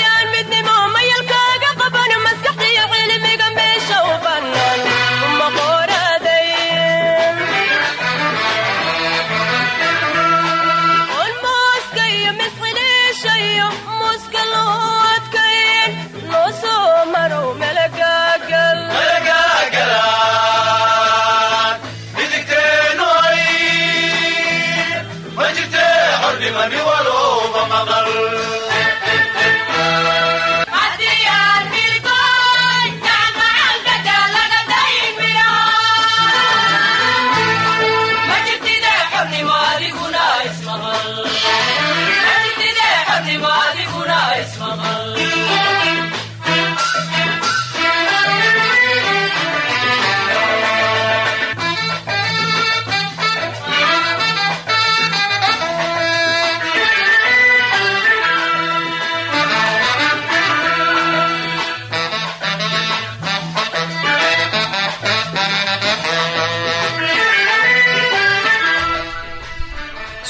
قلبي قلبي دموع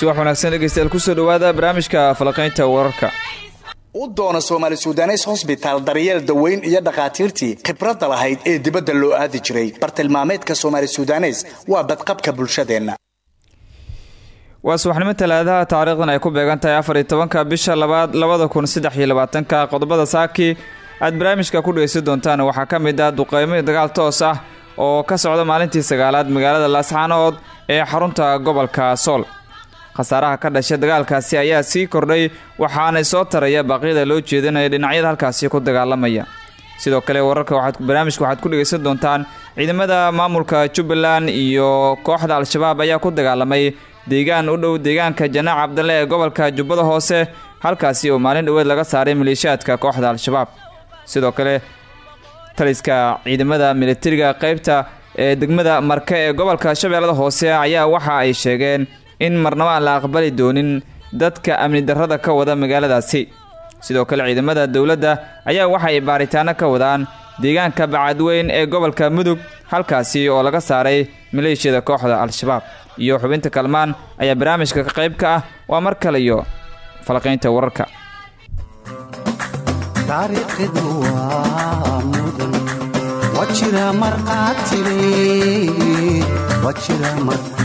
subax wanaagsan dhegeystayaal ku soo dhawaada barnaamijka falaqaynta wararka. U doona soomaali sudanes hosbitaal daryeel daweyn iyo dhakhaatiirtii khibradda lahayd ee dibadda loo aadi jiray. Bartilmaameedka soomaali sudanes waa badqabka bulshadeenna. Waa subaxnimo talaadaha taariikhdan ay ku beegan tahay afar tobanka bisha labaad labada kun saddex iyo labaatanka qodobada saaki. Aad barnaamijka ku dhegeysan doontaan waxaa ka mid ah duqeymo dagaal toos ah oo ka socda maalintii sagaalaad magaalada laasxaanood ee xarunta gobolka sool khasaaraha ka dhashay dagaalkaasi ayaa sii kordhay waxaana soo taraya baaqyada loo jeedinaya dhinacyada halkaasi ku dagaalamaya. Sidoo kale wararka barnaamijka waxaad ku dhegaysan doontaan ciidamada maamulka jubbaland iyo kooxda al-shabaab ayaa ku dagaalamay deegaan u dhow deegaanka janaac cabdalle ee gobolka jubbada hoose halkaasi oo maalin dhoweed laga saaray maleeshiyaadka kooxda al-shabaab. Sidoo kale taliska ciidamada militariga qeybta ee degmada marke ee gobolka shabeellada hoose ayaa waxa ay sheegeen in marnabo aan la aqbali doonin dadka amni darrada ka wada magaaladaasi. Sidoo kale ciidamada dowladda ayaa waxa ay baaritaano ka wadaan deegaanka bacadweyn ee gobolka mudug halkaasi oo laga saaray maleeshiyada kooxda al-shabaab. Iyo xubinta kalmaan ayaa barnaamijka ka qayb ka ah waa mar kale iyo falaqaynta wararka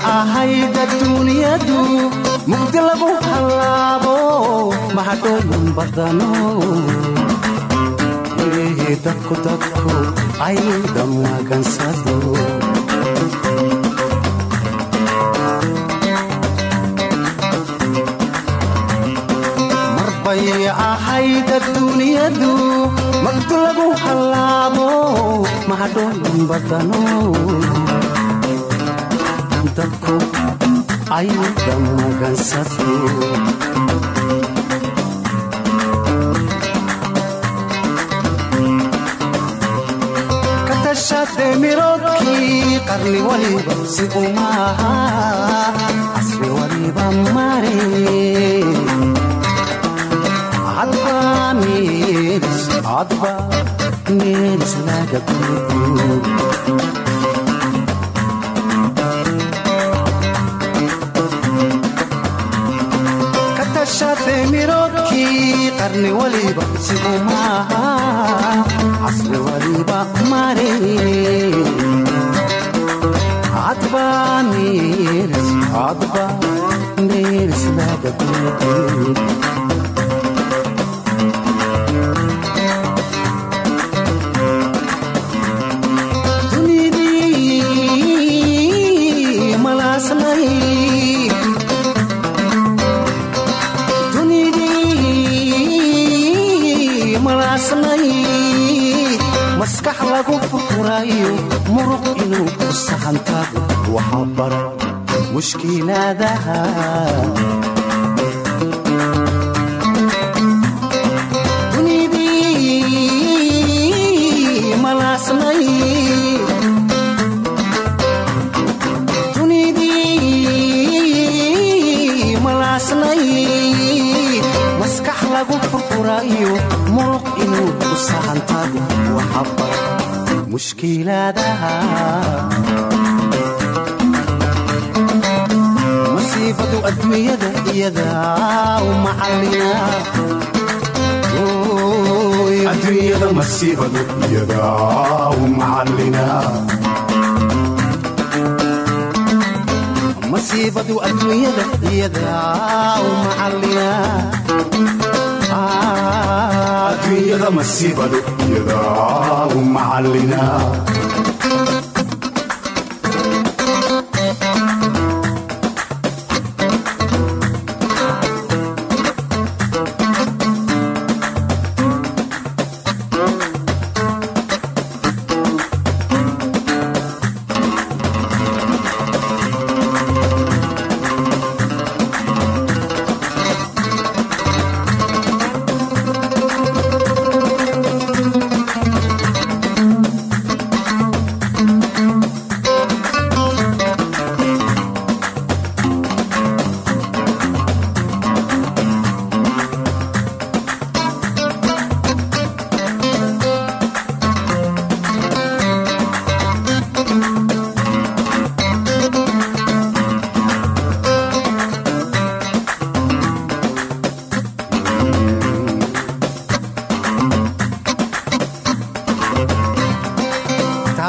marqaatiya wajira marqaatiya marbay ahayd adduunyadu mugdi lagu hallaabo mahadhooyin badano ilihii dadku dadku ay dhamagansado marbay lagu hallaabo mahadhooyin badano dadku ay dhamagansado miroodkii qarni waliba si umaaha casri waliba mare adba meelis adba meelis laga gudu katashade miroodkii qarni waliba si umaaha casri waliba mare lagu fakraayo muruq inuu ku saxanta. Waxaa bara mushkilaadaha maskax lagu furfuraayo muruq inuu ku saxanta. Waxaa bara masiibadu adduunyada iyadaa u macallina adduunyada masiibadu iyadaa u macallina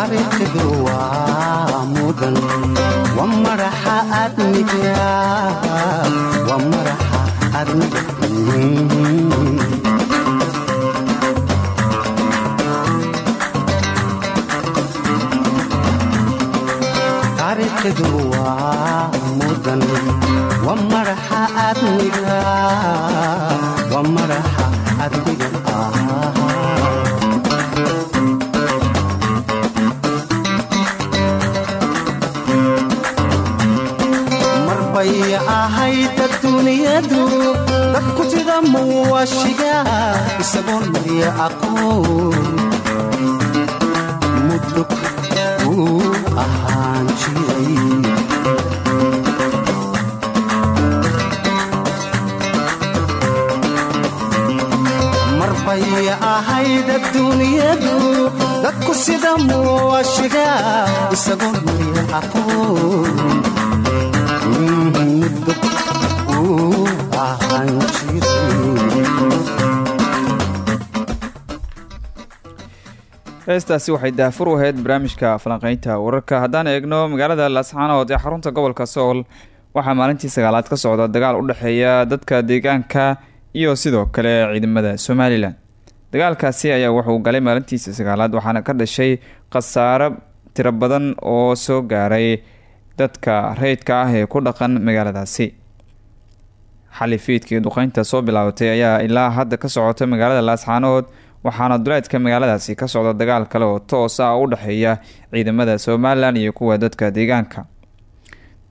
taariikhdu waa mudan waa madaxa adniga waa madaxa adniga taariikhdu waa mudan waa madaxa adniga waa madaxa adduuniyadu dadku sida muwashiga isagoon marya aqoon. Mudug uu ahaan jiray marbay ahayd adduuniyadu dadku sida muwashiga isagoon marya aqoon heestaasi waxay daafur u ahayd barnaamijka falanqeynta wararka. Haddaan eegno magaalada laascaanood ee xarunta gobolka sool waxaa maalintii sagaalaad ka socda dagaal u dhexeeya dadka deegaanka iyo sidoo kale ciidamada somalilan dagaalkaasi ayaa wuxuu galay maalintiisa sagaalaad waxaana ka dhashay khasaaro tiro badan oo soo gaaray dadka rayidka ah ee ku dhaqan magaaladaasi xali fiidkii duqeynta soo bilaabatay ayaa ilaa hadda ka socota magaalada laascaanood waxaana duleedka magaaladaasi ka socda dagaal kale oo toos ah u dhexeeya ciidamada somalilan iyo kuwa dadka deegaanka.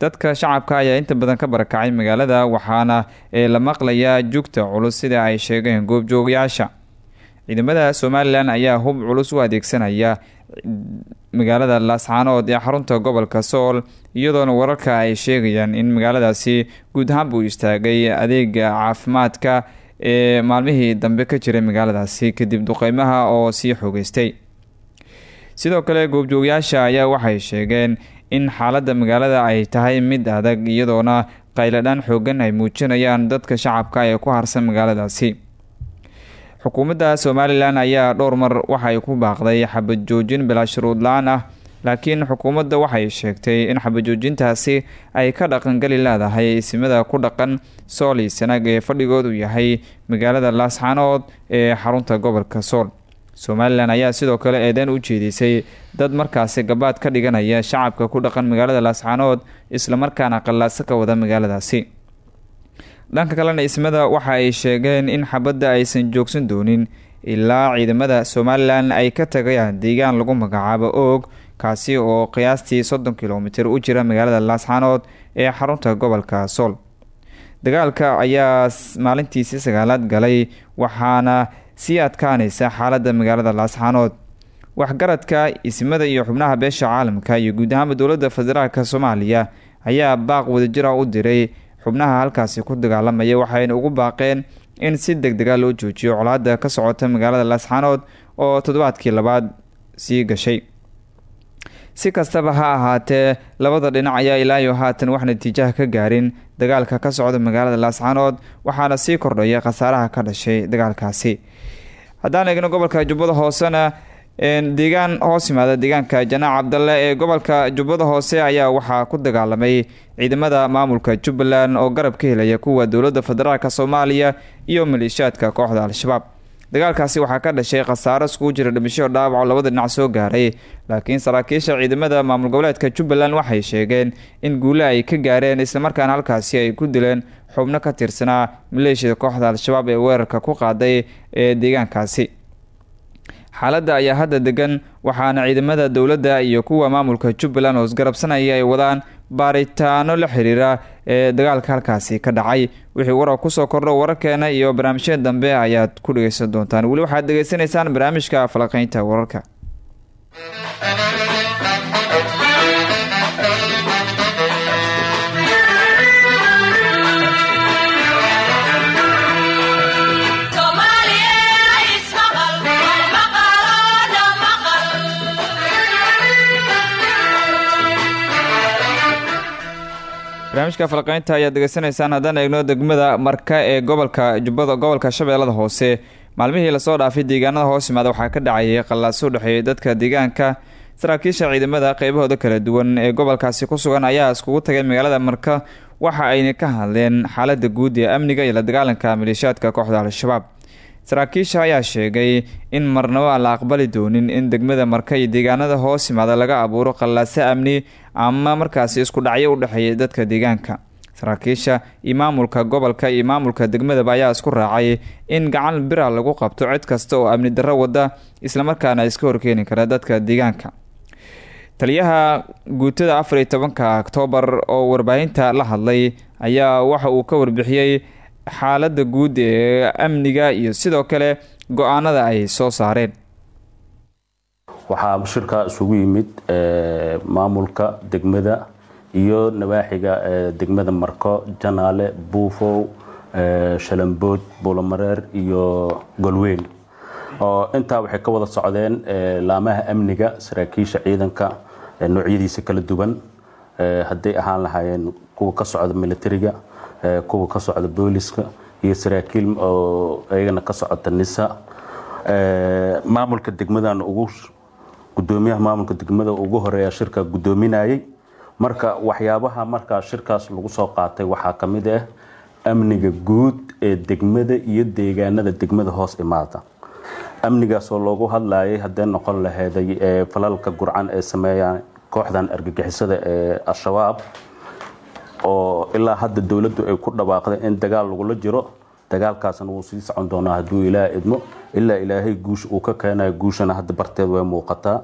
Dadka shacabka ayaa inta badan ka barakacay magaalada waxaana la maqlayaa jugta culus sida ay sheegeen goobjoogayaasha ciidamada somalilan ayaa hub culus u adeegsanaya magaalada laascaanood ee xarunta gobolka sool iyadoona wararka ay sheegayaan in magaaladaasi guud ahaan buu istaagay adeega caafimaadka ee maalmihii dambe ka jiray magaaladaasi kadib duqeymaha oo sii xoogeystay sidoo kale goobjoogayaasha ayaa waxay sheegeen in xaaladda magaalada ay tahay mid adag iyadoona qayladhaan xoogan ay muujinayaan dadka shacabka ee ku harsan magaaladaasi xukuumadda somalilan ayaa dhowr mar waxay ku baaqday xabad joojin bilaa shuruud la'aan ah laakiin xukuumadda waxay sheegtay in xabajoojintaasi ay ka dhaqangeli leedahay isimada ku dhaqan sool iyo sanag ee fadhigoodu yahay magaalada laascaanood ee xarunta gobolka sool. Somalilan ayaa sidoo kale eedeyn u jeedisay dad markaasi gabaad ka dhiganaya shacabka ku dhaqan magaalada laascaanood islamarkaana qallaaso ka wada magaaladaasi dhanka kalena ismada waxa ay sheegeen in xabadda aysan joogsan doonin ilaa ciidamada somalilan ay ka tagayaan deegaan lagu magacaabo oog kaasi oo qiyaastii soddon kilomitir u jira magaalada laascaanood ee xarunta gobolka sool dagaalka ayaa maalintiisii sagaalaad galay waxaana sii adkaanaysa xaaladda magaalada laascaanood waxgaradka ismada iyo xubnaha beesha caalamka iyo guud ahaanba dowladda federaalka soomaaliya ayaa baaq wadajira u diray xubnaha halkaasi ku dagaalamaya waxayna ugu baaqeen in si deg dega loo joojiyo colaada ka socota magaalada laascaanood oo toddobaadkii labaad sii gashay. Si kastaba ha ahaatee labada dhinac ayaa ilaayo haatan wax natiijaha ka gaarin dagaalka ka socda magaalada laascaanood waxaana sii kordhaya khasaaraha ka dhashay dagaalkaasi. Haddaan eegno gobolka jubbada hoosena deegaan hoos yimaada deegaanka janaac cabdalle ee gobolka jubbada hoose ayaa waxaa ku dagaalamay ciidamada maamulka jubbaland oo garab ka helaya kuwa dowladda federaalk soomaaliya iyo maleeshiyaadka kooxda al-shabaab. Dagaalkaasi waxaa ka dhashay khasaaro iskugu jira dhimasho dhaawaco labada dhinac soo gaaray laakiin saraakiisha ciidamada maamul goboleedka jubbaland waxay sheegeen in guule ay ka gaareen islamarkaana halkaasi ay ku dileen xubno ka tirsanaa maleeshiyada kooxda al-shabaab ee weerarka ku qaaday ee deegaankaasi xaaladda ayaa hadda degan waxaana ciidamada dowladda iyo kuwa maamulka jubbaland oo isgarabsanaya ay wadaan baaritaano la xiriira ee dagaalka halkaasi ka dhacay. Wixii warar ku soo kordho wararkeena iyo barnaamijyada dambe ayaad ku dhegeysan doontaan. Weli waxaad dhegeysanaysaan barnaamijka falaqeynta wararka barnaamijka falqeynta ayaad degeysanaysaan haddaan eegno degmada marka ee gobolka jubbada gobolka shabeellada hoose. Maalmihii la soo dhaafay deegaanada hoos yimaada waxaa ka dhacayay qallaaso u dhexeeyay dadka deegaanka. Saraakiisha ciidamada qeybahooda kala duwan ee gobolkaasi ku sugan ayaa iskugu tagay magaalada marka. Waxa ayna ka hadleen xaalada guud ee amniga iyo la dagaalanka maleeshiyaadka kooxda al-shabaab saraakiisha ayaa sheegay in marnabo aan la aqbali doonin in degmada marka iyo deegaanada hoos yimaada laga abuuro qallaaso amni ama markaasi isku dhacyo u dhexeeya dadka deegaanka. Saraakiisha iyo maamulka gobolka iyo maamulka degmadaba ayaa isku raacay in gacan bira lagu qabto cid kasta oo amni darro wada islamarkaana iska horkeeni kara dadka deegaanka. Taliyaha guutada afar iyo tobanka oktoobar oo warbaahinta la hadlay ayaa waxa uu ka warbixiyey xaaladda guud ee amniga iyo sidoo kale go'aanada ay soo saareen. Waxaa shirka isugu yimid maamulka degmada iyo nawaaxiga degmada marko janaale buufow shalambood buulamareer iyo golweyn oo intaa waxay ka wada socdeen laamaha amniga saraakiisha ciidanka noocyadiisa kala duwan. Hadday ahaan lahaayeen kuwa ka socda militariga kuwa ka socda booliska iyo saraakiil oo iyagana ka socota nisa. Maamulka degmadan ugu gudoomiyaha maamulka degmada ugu horreeya shirka gudoominayay marka waxyaabaha markaa shirkaas lagu soo qaatay waxaa ka mid ah amniga guud ee degmada iyo deegaanada degmada hoos imaada. Amnigaasoo loogu hadlayay haddee noqon laheeday falalka gurcan ee sameeyaan kooxdan argagixisada ee al-shabaab oo ilaa hadda dowladdu ay ku dhawaaqday in dagaal lagula jiro dagaalkaasna wuu sii socon doonaa hadduu ilaah idmo ilaa ilaahay guush uu ka keenayo guushana hadda barteed way muuqataa.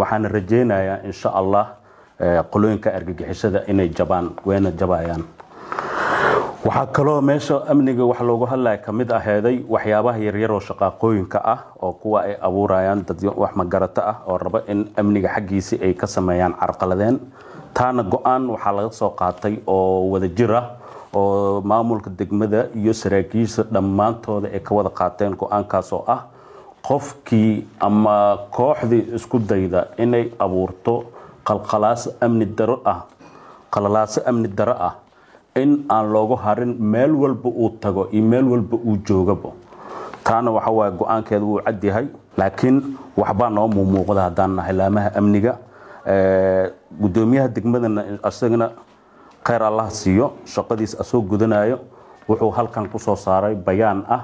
Waxaana rajaynayaa insha allah qolooyinka argagixisada inay jabaan wayna jabayaan waxaa kaloo meesha amniga wax loogu hadlaya ka mid aheeday waxyaabaha yaryaroo shaqaaqooyinka ah oo kuwa ay abuurayaan dad wax magarato ah oo raba in amniga xaggiisii ay ka sameeyaan carqaladeen taana go'aan waxaa laga soo qaatay oo wada jir ah oo maamulka degmada iyo saraakiisha dhammaantooda ay ka wada qaateen go'aankaas oo ah qofkii ama kooxdii isku dayda inay abuurto qalqalaaso amni daro ah qalalaaso amni daro ah in aan loogu harin meel walba uu tago iyo meel walba uu joogaba taana waxa waaye go'aankeeda wuu cadyahay laakiin waxbaa noo muumuuqda haddaan nahay laamaha amniga gudoomiyaha degmadana isagana kheyr allah siiyo shaqadiis asoo gudanayo wuxuu halkan ku soo saaray bayaan ah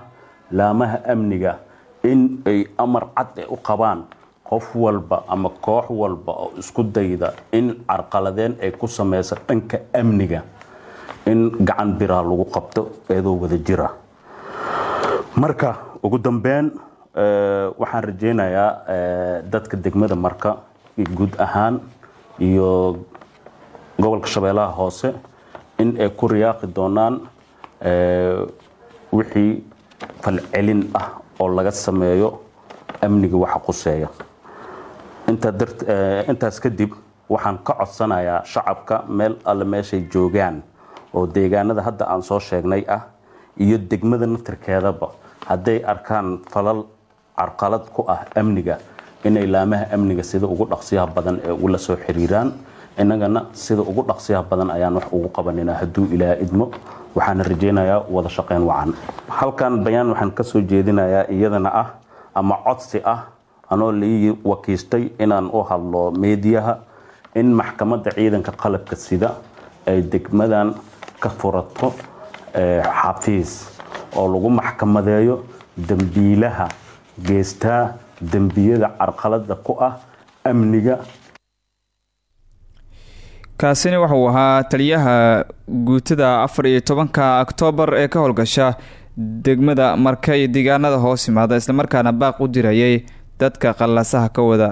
laamaha amniga in ay amar cad u qabaan qof walba ama koox walba oo isku dayda in carqaladeen ay ku sameysa dhanka amniga in gacan biraa lagu qabto eedoo wada jira. Marka ugu dambeyn waxaan rajaynayaa dadka degmada marka guud ahaan iyo gobolka shabeellaha hoose in ay ku riyaaqi doonaan wixii falcelin ah oo laga sameeyo amniga waxa quseeya intaas kadib waxaan ka codsanayaa shacabka meel alle meeshay joogaan oo deegaanada hadda aan soo sheegnay ah iyo degmada naftirkeedaba hadday arkaan falal carqalad ku ah amniga inay laamaha amniga sida ugu dhaqsiyaha badan ee ula soo xiriiraan. Innagana sida ugu dhaqsiyaha badan ayaan wax ugu qabanina hadduu ilaa idmo waxaana rajaynayaa wada shaqayn wacan. Halkan bayaan waxaan ka soo jeedinayaa iyadana ah ama codsi ah anoo lai wakiistay inaan u hadlo meediyaha in maxkamadda ciidanka qalabka sida ay degmadan ka furato xafiis oo lagu maxkamadeeyo dembiilaha geestaa dembiyada carqalada ku ah amniga. Kaasina wuxuu ahaa taliyaha guutada afar iyo tobanka oktoobar ee ka howlgasha degmada marka iyo deegaanada hoos yimaada islamarkaana baaq u dirayay dadka qallasaha ka wada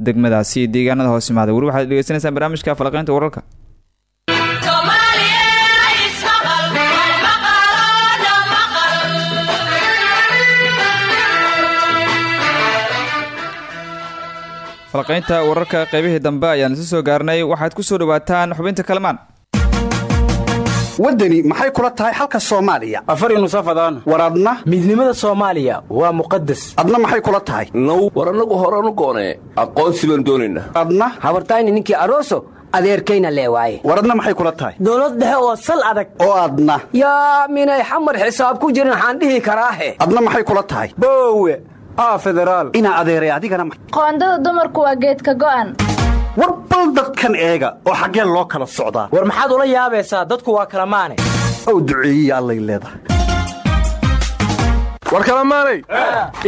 degmadaasi deegaanada hoos yimaada. Weli waxaad dhegeysanaysaan barnaamijka falaqeynta wararka falaqeynta wararka qaybihii dambe ayaan isu soo gaarnay. Waxaad ku soo dhawaataan xubinta kalamaan. Waddani maxay kula tahay xalka soomaaliya? Afar nusafadaan war adna? Midnimada soomaaliya waa muqadas adna maxay kula tahay? Now war annagu horanu goonee aqoonsi baan doonaynaa adna? Habartayni ninkii aroso adeerkayna lee waaye. War adna maxay kula tahay? Dowlad dhexe oo sal adag. Oo adna. Yaa minay xamar xisaab ku jirin waxaan dhihi karaahe. Adna maxay kula tahay? Boowe inaa adeeray adigana qoondada dumarku waa geedka go'an. War bal dadkan eega oo xaggeen loo kala socdaa. War maxaad ula yaabaysaa? Dadku waa kala maane. Ow duceeyiya allay leedahay war kalamaanay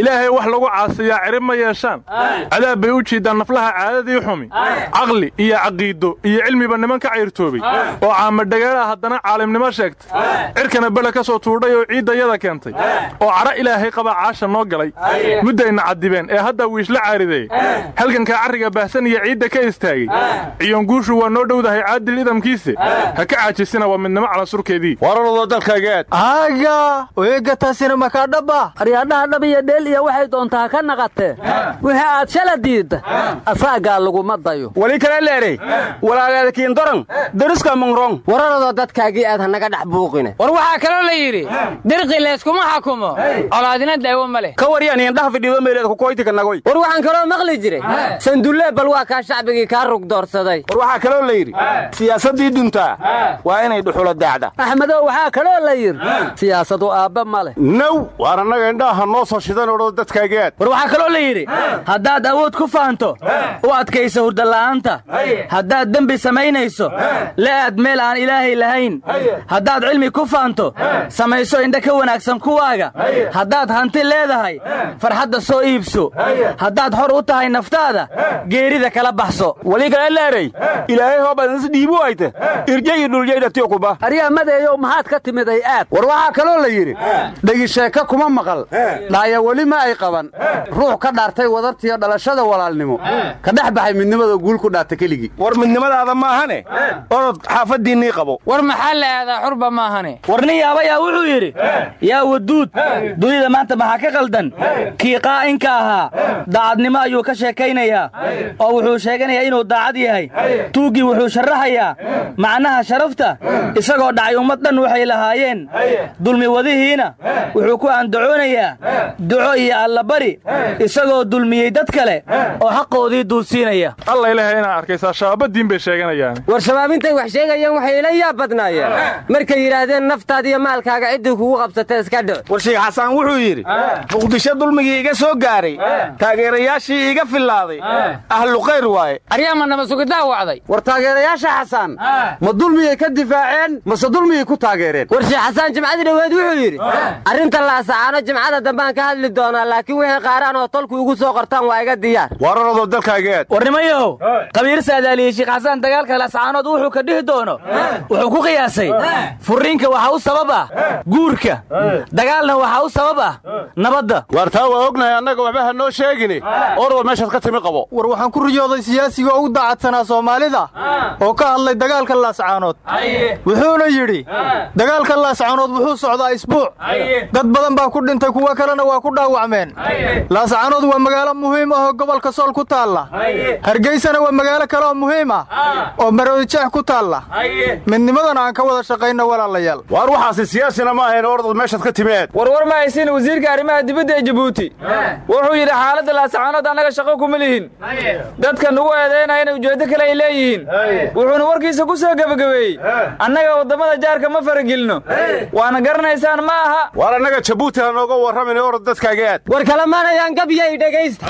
ilaahay wax lagu caasiyaa cirib ma yeeshaan cadaab bay u jiiddaan naflaha caadadii xumi. Caqli iyo caqiido iyo cilmiba niman ka cayrtoobay oo caamadhagaala haddana caalimnimo sheegtay. Cirkana bele ka soo tuudhay oo ciiddayada keentay. Oo cadho ilaahay qaba caasha noo galay. Muddayna caddibeen ee hadda wiishla caarideey halgankaa carriga baahsan iyo ciidda ka istaagay. Ciyonguushu waa noo dhowdahay caadil idamkiise ha ka caajisina waa midnimo calansurkeedii wararado dalkaageed makaadhaba aryaadhaha dhab iyo dheel iyo waxay doontaa ka naqatee wixii aad shala diidda asaagaa laguma dayo wali kale leeray. Walaalaalkiin doran dariska mungrong. Wararadoo dadkaagii aad hanaga dhex buuqine. War waxaa kaloo la yidhi dirqi layskuma xakumo. Colaadina daawo ma leh. Ka waryan indhaha fidhiido meeleed kukoytika nagoy war waxaan kaloo maqli jiray. Sandulle bal waa kaa shacbigii kaa rug doorsaday. War waxaa kaloo la yidhi siyaasaddii duntaa waa inay dhuxulo daacda. Axmedow waxaa kaloo la yidhi siyaasadu aabba ma leh. Now waar annaga indhaha noo soo shidan odho dadkaageed war waxaa kaloo la yidhi haddaad awood ku faanto u adkayso hurdala'aanta haddaad dembi samaynayso le'aad meel aan ilaahay lahayn. Haddaad cilmi ku faanto samayso indha ka wanaagsan kuwaaga. Haddaad hanti leedahay farxadda soo iibso. Haddaad xor u tahay naftaada geerida kala baxso. Wali kale leeray? Ilaahay hoobaadnas dhiibu ayte irjayi dhulyaydatio kuba aryaa madeeyow maxaad ka timiday aad? War waxaa kaloo la yidhi dhegisheeka kuma maqal. Dhaaya weli ma ay qaban. Ruux ka dhaartay wadartiyo dhalashada walaalnimo. Ka dhex baxay midnimada guul ku dhaata keligii war midnimadaada maahane? Orod xaafaddiinnii qabo. War maxaa la aadaa xurba maahane? War nin yaabayaa wuxuu yidhi yaa waduud dunida maanta maxaa ka qaldan. Kii qaa'inka ahaa daacadnimo ayuu ka sheekaynayaa oo wuxuu sheeganayaa inuu daacad yahay. Tuuggii wuxuu sharraxayaa macnaha sharafta isagoo dhacay ummad dhan waxay lahaayeen. Dulmi wadihiina wuxuu ku andacoonayaa duco iyo allabari isagoo dulmiyey dad kale oo xaqoodii duulsiinaya. Alla ilahay inaa arkaysaa shabaabadiin bay sheeganayaan. War shabaabintay wax sheegayeen waxay ila yaab badnaayeen markay yidhaahdeen naftaada iyo maalkaaga ciddii kugu qabsata iska dhic war sheekh xasaan wuxuu yidhi muqdisho dulmigii iga soo gaaray taageerayaashii iga fillaaday. Ahlu khayr waaye. Aryaama nabadsugidaa wacday. War taageerayaasha xasaan ma dulmiyay ka difaaceen mase dulmiyay ku taageereen. War sheekh xasaan jimcadii dhoweed wuxuu yidhi arrinta laasacaano jimcada dambaan ka hadli doonaa laakiin wixii qaaraan oo tolku igu soo qortaan waa iga diyaar. Wararadoo dalkaageed. War nimayow qabiir saadaaliyey sheekh xasaan dagaalka laasacaanood wuxuu ka dhihi doono. Wuxuu ku qiyaasay. Furriinka waxaa u sabab ah guurka. Dagaalna waxaa u sabab ah nabadda. Waar taa waa ognahay annaga waxba ha noo sheegini. Orwal meeshaad ka timi qabo. War waxaan ku riyooday siyaasiga ugu daacadsanaa soomaalida oo ka hadlay dagaalka laascaanood wuxuuna yidhi dagaalka laascaanood wuxuu socdaa isbuuc. Dad badan baa ku dhintay kuwo kalena waa ku dhaawacmeen. Laascaanood waa magaalo muhiim ah oo gobolka sool ku taalla. Hargeysana waa magaalo kale oo muhiim ah oo maroodijeex ku taalla. Midnimadana aan ka wada shaqayno walaalayaal. Waar waxaasi siyaasina ma ahayn ordad meeshaad ka timeed. Warwar ma haysin wasiirka arrimaha dibadda ee jabuuti. Wuxuu yidhi xaaladda laascaanood annaga shaqo kuma lihin. Dadka nugu eedaynayana ujeeddo kale ay leeyihiin. Wuxuuna warkiisa ku soo gebagabeeyey. Annaga waddamada jaarka ma faragelino. Waana garanaysaan ma aha. Waar annaga jabuuti nooga warramin orod dadkaaga aad war kalemaanayaan gabyay dhegaysta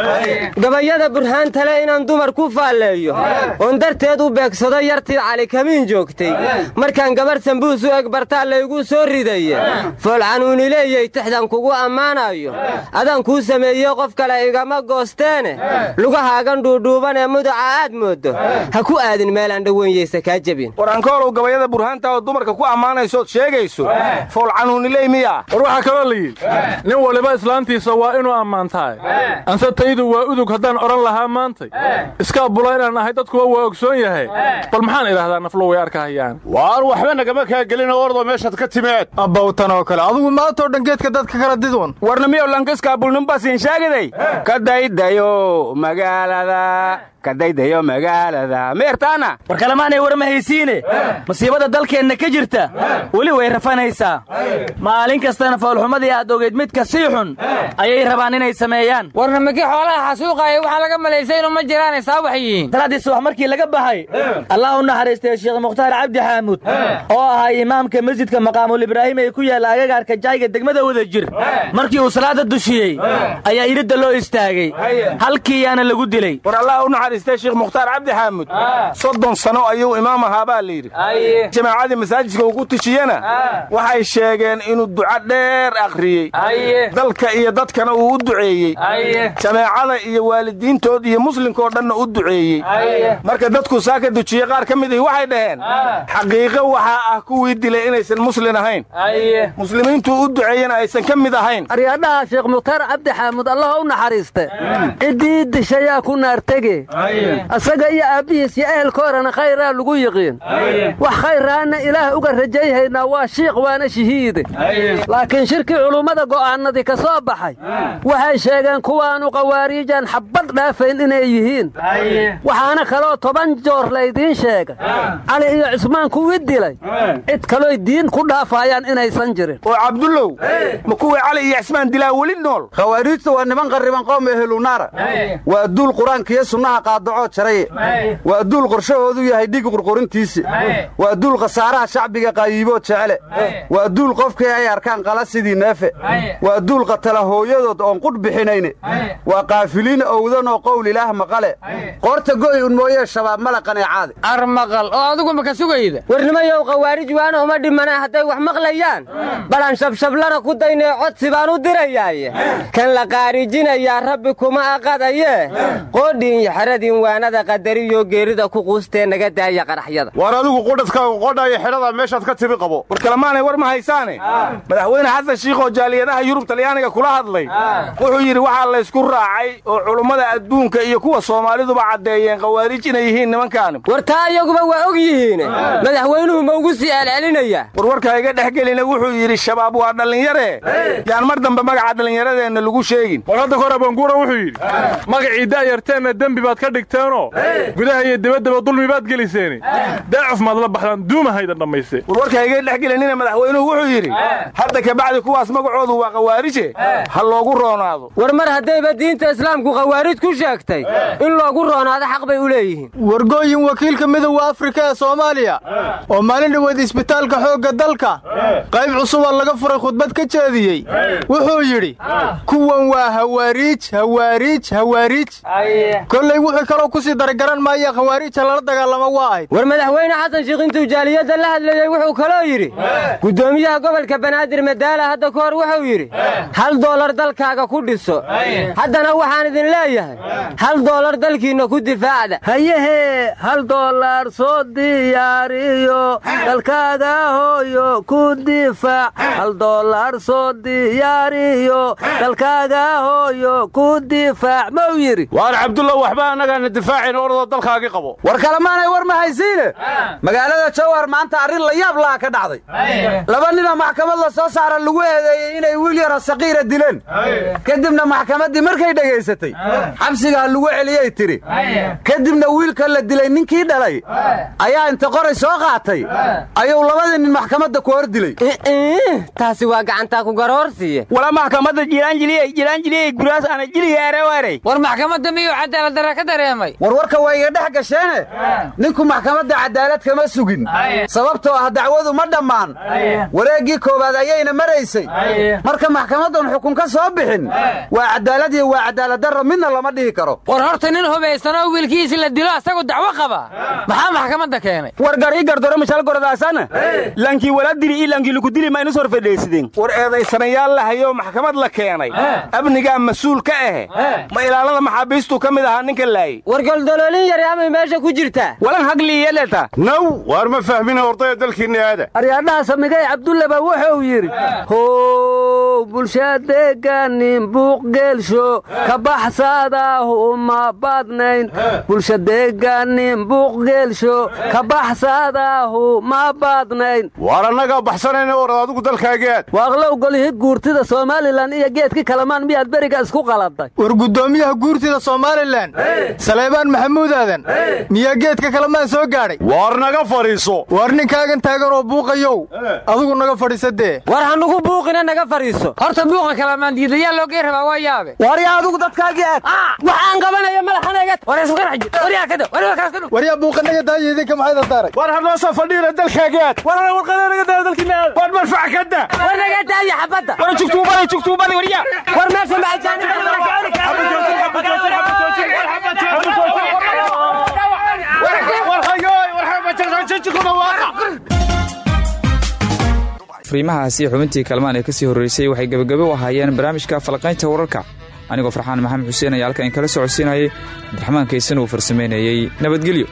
gabayada burhaantale inaan dumar ku faalleeyo oon darteed u beegsado yartii cali kamiin joogtay. Markaan gabarh sambuus u eg bartaa laygu soo ridaye. Foolcanuuni leeyay tixdan kugu ammaanayo. Adaan kuu sameeye qof kale igama goosteene. Lugahaagan dhuudhuuban ee mudaca aad mooddo ha ku aadin meelaan dhowenyeysa kaa jebin war ankoolow gabayada burhaanta oo dumarka ku ammaanaysood sheegayso. Foolcanuuniley miya war waxaa kaloo la yidhi nin waliba islaantiisa waa inuu ammaantahay. Anse taydu waa udug haddaan odhan lahaa maantay iskaa bula inaan ahay dadkuwa waa ogsoon yahay. Bal maxaan idhaahdaa naflo way arkahayaan? Waar waxba nagama kaa gelina ordoo meeshaad ka timeed abbawtan oo kale adugu maantoo dhan geedka dadka kala didun warnamiyow lankiska bulnimbasin sheegiday kadaydayo magaalada kadaydayo magaalada. Meertaana war kalemaanay war ma haysiine? Masiibada dalkeenna ka jirta? Weli way rafanaysaa. Maalin kastana foolxumadii aad ogeyd midka sii xun ayay rabaan inay sameeyaan. Warna miki xoolaha xasuuqaaya waxaa laga malaysay inuu ma jiraan saa waxay yihiin. Subax markii laga baxay allah u naxariistay sheekh mukhtaar cabdi xaamuud oo ahaa imaamka masjidka maqaamul ibraahim ee ku yaalla agagaarka jayga degmada wada jir markii uu salaada dushiyey ayaa iridda loo istaagay. Halkiiyaana lagu dilay naxariistay sheekh mukhtaar cabdi xaamud soddon sano ayuu imaam ahaa baa layidhi jamaacadii masaajidka uu ku tujiyena waxay sheegeen inuu duco dheer akhriyey dalka iyo dadkana uu u duceeyey. Jamaacada iyo waalidiintood iyo muslimkaoo dhanna u duceeyey. Marka dadku saa ka dujiyey qaar ka mid ihi waxay dhaheen xaqiiqo waxaa ah kuwii dilay inaysan muslin ahayn. Muslimiintuu u duceeyena aysan ka mid ahayn. Aryadhaha sheekh mukhtaar cabdi xaamud allaha u naxariiste. Ciddii dishayaa ku naartege asaga iyo aabbihiis iyo ehelkoorana khayraa lagu yiqiin wax khayraanna ilaah uga rajayhaynaa waa shiikh waana shahiide laakiin shirkii culummada go'aannadii ka soo baxay waxay sheegeen kuwaanu qawaariijaan xabbad dhaafayn inay yihiin. Waxaana kaloo toban joor laydiin sheegay. Cali iyo cismaan kuwii dilay. Cid kaloy diin ku dhaafayaan inaysan jirin. Oo cabdullow ma kuwii cali iyo cismaan dilaa weli nool? Khawaariijta waa niman qarriban qoom ehelunaara waa duul qur'aankiiyo sunnaha qaadacoo jaraye waa duul qorshahoodu yahay dhig qurqurintiisi. Waa duul khasaaraha shacbiga qaayiiboo jecele. Waa duul qofkii ay arkaan qala sidii neefe waa duul qatala hooyadood oon qudh bixinayne waa qaafiliin owdanoo qowl ilaah maqale. Qoorta go'i un mooyee shabaab mala qaneecaade armaqal oo adigu maka sugayda? Warnimayow khawaarij waana uma dhimana hadday wax maqlayaan. Balan shabshablana ku daynee codsi baan u dirayaaye. Kan la qaarijinayaa rabbi kuma aqadaye qoodhiin iyo xeradiin waanada qadariyo geerida ku quustee naga daaya qaraxyada. War adigu qudhaskaaga qodhaya xidhada meeshaad ka timi qabo. War kalemaanay war ma haysaane? Madaxweyne xasan shiikhoo jaaliyadaha yurub talyaaniga kula hadlay wuxuu yidhi waxaa laysku raacay oo culummada adduunka iyo kuwa soomaaliduba caddeeyeen khawaarij inay yihiin nimankaani war taa iyaguba waa og yihiine madaxweynuhu ma ugu sii celcelinayaa warwarka iga dhex gelina wuxuu yidhi shabaab waa dhallinyare yaan mar dambe magaca dhallinyaradeenna lagu sheegin. War hadda kore banguura wuxuu yidhi magacii da'yarteenna dembi baad ka dhigteenoo gudaha iyo dibaddaba dulmi baad geliseeni. Daacuf maad la baxdaan duumahaydan dhammayse. Warwarka iga dhex gelinina madaxweynuhu wuxuu yidhi hadda kabacdi kuwaas magacoodu waa khawaarije ha loogu roonaado. War mar haddayba diinta islaamku khawaarij ku sheegtay in loogu roonaado xaq bay u leeyihiin. Wargooyin wakiilka midowda afrika ee soomaaliya oo maalin dhoweed isbitaalka xoogga dalka qayb cusuba laga furay khudbad ka jeediyey wuxuu yidhi kuwan waa hawaariij hawaariij hawaariij wuxuu kaloo ku sii daragaran maaya khawaariija lala dagaalamo waa ahayd war madaxweyne xasan shiikh intuu jaaliyadda la hadlayey wuxuu kaloo yidhi guddoomiyaha gobolka banaadir madaala hadda ka hor wuxuu yidhi hal doolar dalkaaga ku dhiso. Haddana waxaan idin leeyahay. Hal doolar dalkiinna ku difaacda. Hayehee hal doolar soo diyaariyo dalkaaga hooyo ku difaac. Hal doolar soo diyaariyo dalkaaga hooyo ku difaac mau yidhi. Waar cabdullah waxba annagaana difaacayna ordoo dalkaagii qabo. War kalemaanay war ma haysiine? Magaalada jowhar maanta arrin la yaab laha ka dhacday. Laba nina maxkamad la soo saara lagu eedeeyey inay wiil yaro saqiira dileen. Kadibna maxkamaddii markay dhegaysatay xabsigaa lagu celiyey tiri. Kadibna wiilka la dilay ninkii dhalay ayaa inta qoray soo qaatay ayuu labadii nin maxkamadda ku hor dilay. Taasi waa gacantaa ku garoorsiiye wala maxkamadda jilaanjiliyey jilaanjiliyey guraas ana jiliyaare war maxkamadda miyuu cadaaladdarra ka dareemay. Warwarka waa iga dhex gasheene? Ninku maxkamadda cadaalad kama sugin. Sababtoo ah dacwadu ma dhammaan. Wareeggii koowaad ayayna maraysay. Marka maxkamaddan xukun ka soo bixin waa cadaalad iyo waa cadaaladdarra midna lama dhihi karo. War horta nin hubaysanoo wiilkiisi la dilo asagoo dacwo qaba. Maxaa maxkamadda keenay? War garii gardoro mishal gordaasana lankii wala dili ii lankii luku dili ma inus hor fadhiisideen war eedaysanayaal lahayoo maxkamad la keenay. Amnigaa mas'uul ka ahe. Ma ilaalada maxaabiistuu ka mid ahaa ninka laayey war goldoloolin yari amay meesha ku jirtaa walan hagliyeleta naw waar ma fahmina ordaya dalkiinna aada aryaadhaha samigay cabdulleba wuxuu yidhi how bulshadeeganin buuqgeelsho ka baxsaadaahu ma badnayn. Bulshadeeganin buuqgeelsho ka baxsaadaahu ma badnayn. Waar annagaa baxsanayna orad adigu dalkaagii aad. Waaqlow golihi guurtida somalilan iyo geedka kalamaan miyaad beriga isku qaladay? War guddoomiyaha guurtida somalilan saleebaan maxamuud aadan. Miyaa geedka kalamaan soo gaadhay. Waar naga fadhiiso. War ninkaagan taagan oo buuqayow. Adigu naga fadhiisa dee. War hanugu buuqina naga fadhiiso. Horta buuqa kalamaan diidayaa loogay rabaa waa yaabe. Waryaa adigu dadkaagii aad. Waxaan qabanaya madaxanaga war isku qarxi waryaa kada waryaa kaas kada waryaa buuqanaga daaya idinka maxay dadaaray war hadnoo soo fadhiina dalkaagii aad. War ana warqanaga daaya dalkiina aad. War marfac kada war naga daaya xabadda. War jugtuubali jugtuubali waryaa war meesha macajaani fariimahaasi xubintii kalmaan ee ka sii horreysay waxay gebagabo u ahaayeen barnaamijka falqaynta wararka. Anigoo farxaan maxamed xuseen ayaa halkan kala socodsiinayay. Abdiraxmaan kaysan uu farsamaynayey nabadgelyo